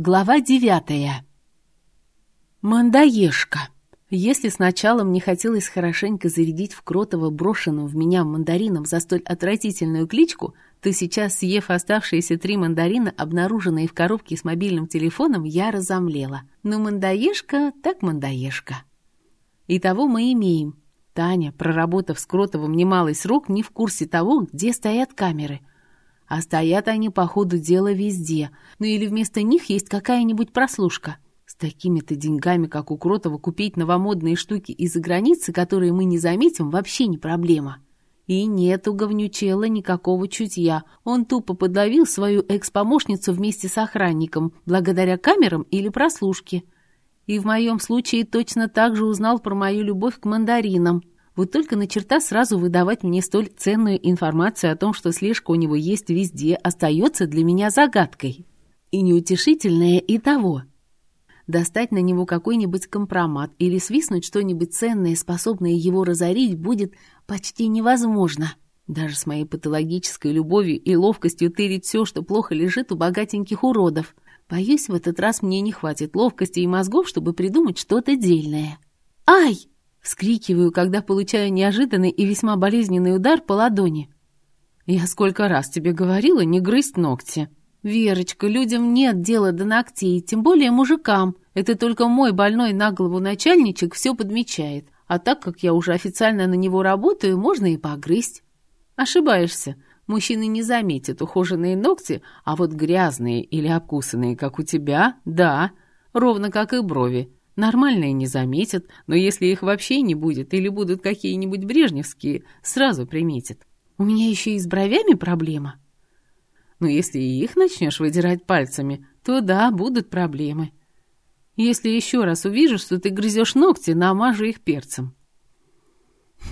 Глава девятая. Мандаешка. Если сначала мне хотелось хорошенько зарядить в Кротово брошенным в меня мандарином за столь отвратительную кличку, то сейчас, съев оставшиеся три мандарина, обнаруженные в коробке с мобильным телефоном, я разомлела. Но мандаешка так мандаешка. Итого мы имеем. Таня, проработав с Кротовым немалый срок, не в курсе того, где стоят камеры. А стоят они по ходу дела везде. Ну или вместо них есть какая-нибудь прослушка. С такими-то деньгами, как у Кротова, купить новомодные штуки из-за границы, которые мы не заметим, вообще не проблема. И нет у говнючела никакого чутья. Он тупо подловил свою экс-помощницу вместе с охранником, благодаря камерам или прослушке. И в моем случае точно так же узнал про мою любовь к мандаринам. Вот только на черта сразу выдавать мне столь ценную информацию о том, что слежка у него есть везде, остается для меня загадкой. И неутешительное и того – Достать на него какой-нибудь компромат или свистнуть что-нибудь ценное, способное его разорить, будет почти невозможно. Даже с моей патологической любовью и ловкостью тырить все, что плохо лежит у богатеньких уродов. Боюсь, в этот раз мне не хватит ловкости и мозгов, чтобы придумать что-то дельное. «Ай!» — вскрикиваю, когда получаю неожиданный и весьма болезненный удар по ладони. «Я сколько раз тебе говорила не грызть ногти!» «Верочка, людям нет дела до ногтей, тем более мужикам. Это только мой больной на голову начальничек все подмечает. А так как я уже официально на него работаю, можно и погрызть». «Ошибаешься. Мужчины не заметят ухоженные ногти, а вот грязные или обкусанные, как у тебя, да, ровно как и брови. Нормальные не заметят, но если их вообще не будет или будут какие-нибудь брежневские, сразу приметят. У меня еще и с бровями проблема». Но если и их начнешь выдирать пальцами, то да, будут проблемы. Если еще раз увижу, что ты грызешь ногти, намажу их перцем.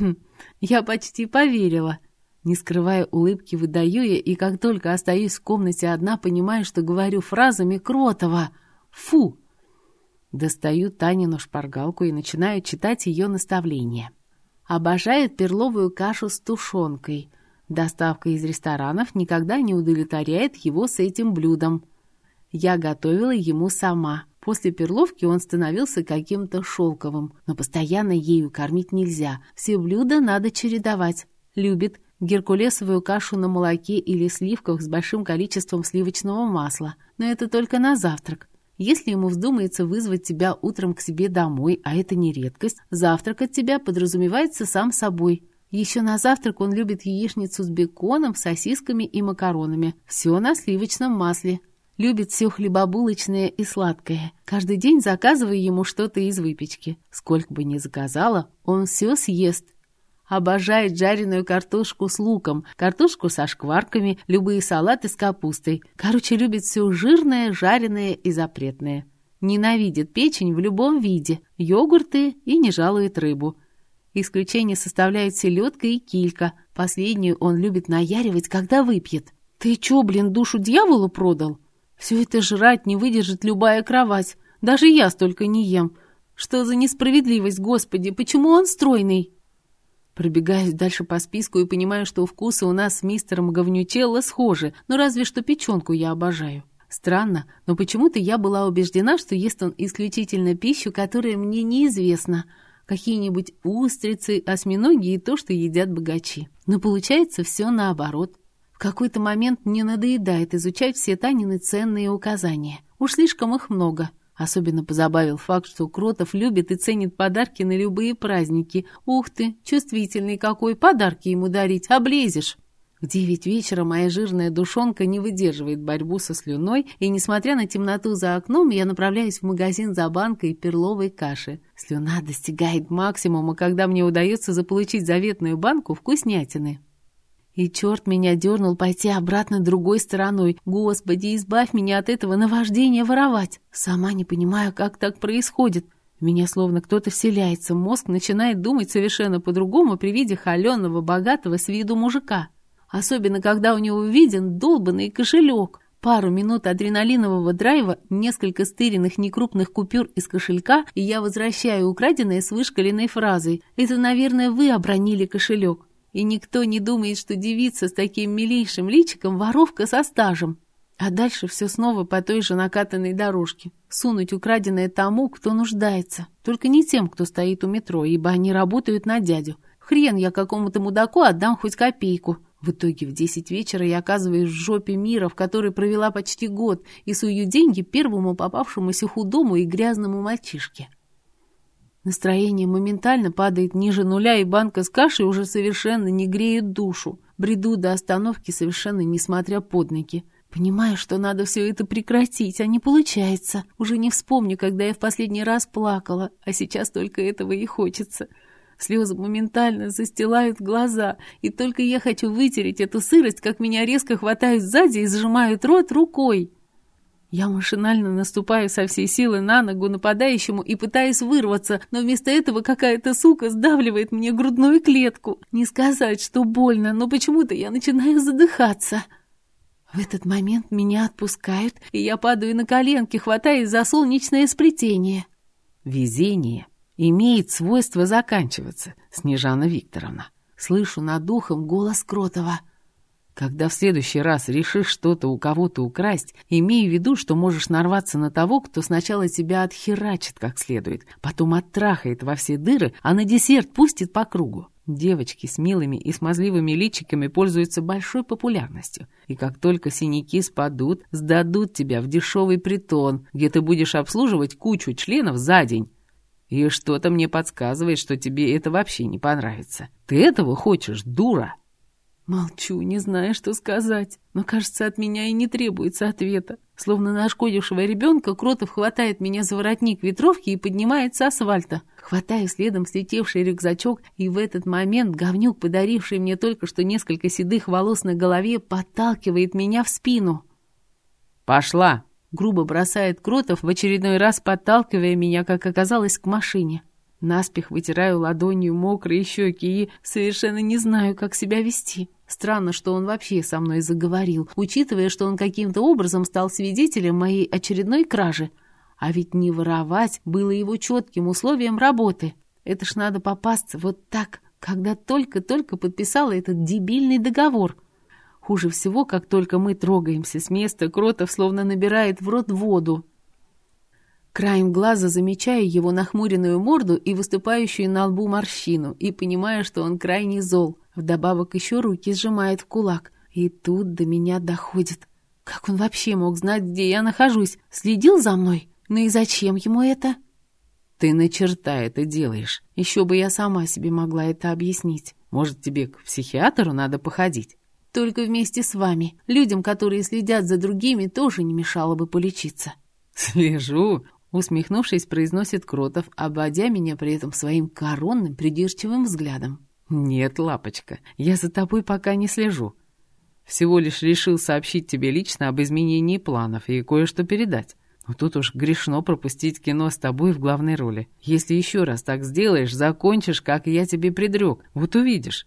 Хм, я почти поверила. Не скрывая улыбки, выдаю я, и как только остаюсь в комнате одна, понимаю, что говорю фразами Кротова. Фу! Достаю Танину шпаргалку и начинаю читать ее наставления. Обожает перловую кашу с тушенкой. Доставка из ресторанов никогда не удовлетворяет его с этим блюдом. Я готовила ему сама. После перловки он становился каким-то шелковым, но постоянно ею кормить нельзя. Все блюда надо чередовать. Любит геркулесовую кашу на молоке или сливках с большим количеством сливочного масла. Но это только на завтрак. Если ему вздумается вызвать тебя утром к себе домой, а это не редкость, завтрак от тебя подразумевается сам собой – еще на завтрак он любит яичницу с беконом, сосисками и макаронами. Все на сливочном масле. Любит все хлебобулочное и сладкое. Каждый день заказываю ему что-то из выпечки. Сколько бы ни заказала, он все съест. Обожает жареную картошку с луком, картошку со шкварками, любые салаты с капустой. Короче, любит все жирное, жареное и запретное. Ненавидит печень в любом виде, йогурты и не жалует рыбу. Исключение составляют селедка и килька. Последнюю он любит наяривать, когда выпьет. «Ты чё, блин, душу дьяволу продал? Все это жрать не выдержит любая кровать. Даже я столько не ем. Что за несправедливость, господи, почему он стройный?» Пробегаюсь дальше по списку и понимаю, что вкусы у нас с мистером Говнючелло схожи, но разве что печенку я обожаю. Странно, но почему-то я была убеждена, что ест он исключительно пищу, которая мне неизвестна — какие-нибудь устрицы, осьминоги и то, что едят богачи. Но получается все наоборот. В какой-то момент мне надоедает изучать все Танины ценные указания. Уж слишком их много. Особенно позабавил факт, что Кротов любит и ценит подарки на любые праздники. Ух ты, чувствительный какой, подарки ему дарить, облезешь. В девять вечера моя жирная душонка не выдерживает борьбу со слюной, и, несмотря на темноту за окном, я направляюсь в магазин за банкой перловой каши. Слюна достигает максимума, когда мне удается заполучить заветную банку вкуснятины. И черт меня дернул пойти обратно другой стороной. Господи, избавь меня от этого наваждения воровать. Сама не понимаю, как так происходит. Меня словно кто-то вселяется, мозг начинает думать совершенно по-другому при виде холеного, богатого с виду мужика. Особенно, когда у него виден долбанный кошелек. Пару минут адреналинового драйва, несколько стыренных некрупных купюр из кошелька, и я возвращаю украденное с вышкаленной фразой «Это, наверное, вы обронили кошелек». И никто не думает, что девица с таким милейшим личиком воровка со стажем. А дальше все снова по той же накатанной дорожке. Сунуть украденное тому, кто нуждается. Только не тем, кто стоит у метро, ибо они работают на дядю. Хрен я какому-то мудаку отдам хоть копейку. В итоге в десять вечера я оказываюсь в жопе мира, в которой провела почти год, и сую деньги первому попавшемуся худому и грязному мальчишке. Настроение моментально падает ниже нуля, и банка с кашей уже совершенно не греет душу. Бреду до остановки совершенно несмотря под ноги. Понимаю, что надо все это прекратить, а не получается. Уже не вспомню, когда я в последний раз плакала, а сейчас только этого и хочется. Слезы моментально застилают глаза, и только я хочу вытереть эту сырость, как меня резко хватают сзади и сжимают рот рукой. Я машинально наступаю со всей силы на ногу нападающему и пытаюсь вырваться, но вместо этого какая-то сука сдавливает мне грудную клетку. Не сказать, что больно, но почему-то я начинаю задыхаться. В этот момент меня отпускают, и я падаю на коленки, хватаясь за солнечное сплетение. Везение имеет свойство заканчиваться, Снежана Викторовна. Слышу над духом голос Кротова. Когда в следующий раз решишь что-то у кого-то украсть, имей в виду, что можешь нарваться на того, кто сначала тебя отхерачит как следует, потом оттрахает во все дыры, а на десерт пустит по кругу. Девочки с милыми и смазливыми личиками пользуются большой популярностью. И как только синяки спадут, сдадут тебя в дешевый притон, где ты будешь обслуживать кучу членов за день. И что-то мне подсказывает, что тебе это вообще не понравится. Ты этого хочешь, дура?» Молчу, не зная, что сказать, но, кажется, от меня и не требуется ответа. Словно нашкодившего ребенка, Кротов хватает меня за воротник ветровки и поднимает с асфальта. Хватаю следом слетевший рюкзачок, и в этот момент говнюк, подаривший мне только что несколько седых волос на голове, подталкивает меня в спину. «Пошла!» — грубо бросает Кротов, в очередной раз подталкивая меня, как оказалось, к машине. Наспех вытираю ладонью мокрые щеки и совершенно не знаю, как себя вести. Странно, что он вообще со мной заговорил, учитывая, что он каким-то образом стал свидетелем моей очередной кражи. А ведь не воровать было его четким условием работы. Это ж надо попасться вот так, когда только-только подписала этот дебильный договор. Хуже всего, как только мы трогаемся с места, Кротов словно набирает в рот воду. Краем глаза замечаю его нахмуренную морду и выступающую на лбу морщину, и понимаю, что он крайне зол. Вдобавок еще руки сжимает в кулак. И тут до меня доходит. Как он вообще мог знать, где я нахожусь? Следил за мной? Ну и зачем ему это? Ты на черта это делаешь. Еще бы я сама себе могла это объяснить. Может, тебе к психиатру надо походить? Только вместе с вами. Людям, которые следят за другими, тоже не мешало бы полечиться. Слежу. Усмехнувшись, произносит Кротов, обводя меня при этом своим коронным придирчивым взглядом. «Нет, лапочка, я за тобой пока не слежу. Всего лишь решил сообщить тебе лично об изменении планов и кое-что передать. Но тут уж грешно пропустить кино с тобой в главной роли. Если еще раз так сделаешь, закончишь, как я тебе предрек. Вот увидишь.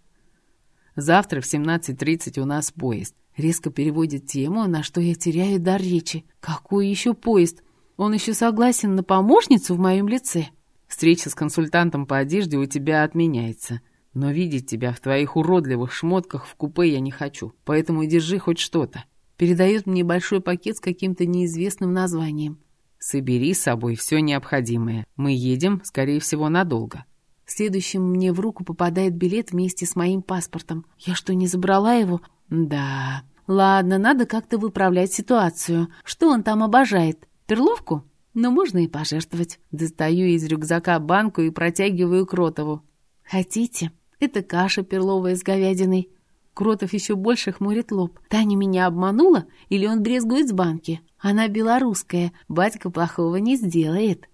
Завтра в 17.30 у нас поезд. Резко переводит тему, на что я теряю дар речи. Какой еще поезд? Он еще согласен на помощницу в моем лице. Встреча с консультантом по одежде у тебя отменяется. Но видеть тебя в твоих уродливых шмотках в купе я не хочу, поэтому держи хоть что-то. Передает мне большой пакет с каким-то неизвестным названием. Собери с собой все необходимое. Мы едем, скорее всего, надолго. Следующим мне в руку попадает билет вместе с моим паспортом. Я что, не забрала его? Да. Ладно, надо как-то выправлять ситуацию. Что он там обожает? Перловку? Но можно и пожертвовать. Достаю из рюкзака банку и протягиваю Кротову. Хотите? Это каша перловая с говядиной. Кротов еще больше хмурит лоб. Таня меня обманула или он брезгует с банки? Она белорусская, батька плохого не сделает.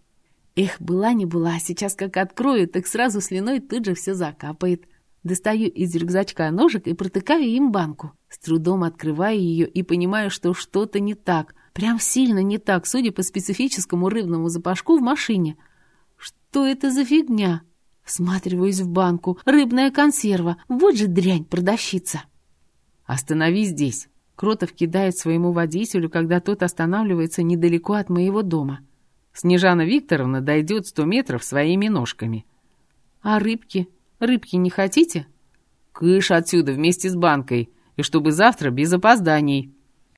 Эх, была не была, сейчас как открою, так сразу слюной тут же все закапает. Достаю из рюкзачка ножик и протыкаю им банку. С трудом открываю ее и понимаю, что что-то не так — Прям сильно не так, судя по специфическому рыбному запашку в машине. Что это за фигня? Всматриваюсь в банку. Рыбная консерва. Вот же дрянь, продавщица. Останови здесь. Кротов кидает своему водителю, когда тот останавливается недалеко от моего дома. Снежана Викторовна дойдет сто метров своими ножками. А рыбки? Рыбки не хотите? Кыш отсюда вместе с банкой. И чтобы завтра без опозданий.